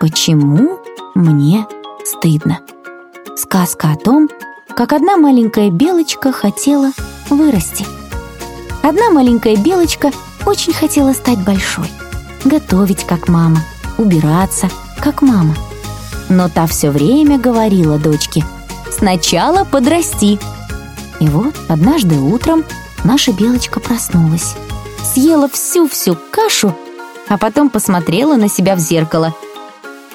Почему мне стыдно? Сказка о том, как одна маленькая белочка хотела вырасти. Одна маленькая белочка очень хотела стать большой, готовить как мама, убираться как мама. Но та все время говорила дочке «Сначала подрасти». И вот однажды утром наша белочка проснулась, съела всю-всю кашу, а потом посмотрела на себя в зеркало.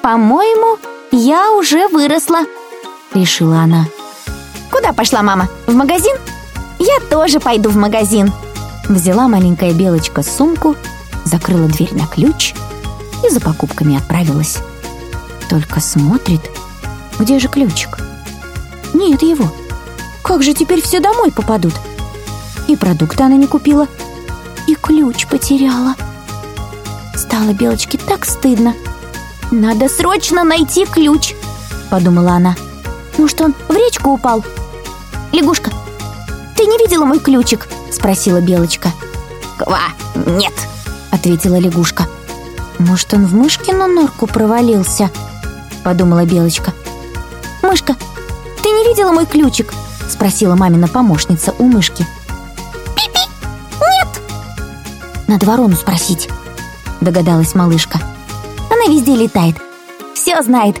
«По-моему, я уже выросла», — решила она. «Куда пошла мама? В магазин? Я тоже пойду в магазин». Взяла маленькая белочка сумку, закрыла дверь на ключ и за покупками отправилась. Только смотрит, где же ключик? Нет его. Как же теперь все домой попадут? И продукты она не купила, и ключ потеряла. Стало Белочке так стыдно. «Надо срочно найти ключ», — подумала она. «Может, он в речку упал?» «Лягушка, ты не видела мой ключик?» — спросила Белочка. «Ква, нет», — ответила лягушка. «Может, он в мышкину норку провалился?» — подумала Белочка. «Мышка, ты не видела мой ключик?» — спросила мамина помощница у мышки. «Пи-пи, нет!» «Надо ворону спросить», — догадалась малышка. «Она везде летает, все знает.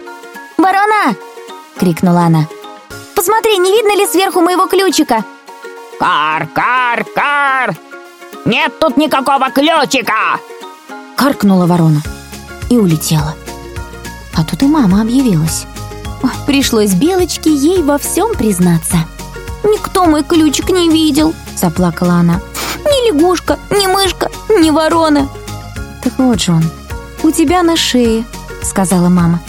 Ворона!» — крикнула она. «Посмотри, не видно ли сверху моего ключика?» «Кар, кар, кар! Нет тут никакого ключика!» Каркнула ворона и улетела. А тут и мама объявилась. Ой, пришлось Белочке ей во всем признаться. «Никто мой ключик не видел», — заплакала она. «Ни лягушка, ни мышка, ни ворона». «Так вот же он, у тебя на шее», — сказала мама.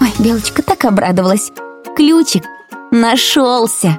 Ой, Белочка так обрадовалась. Ключик нашелся.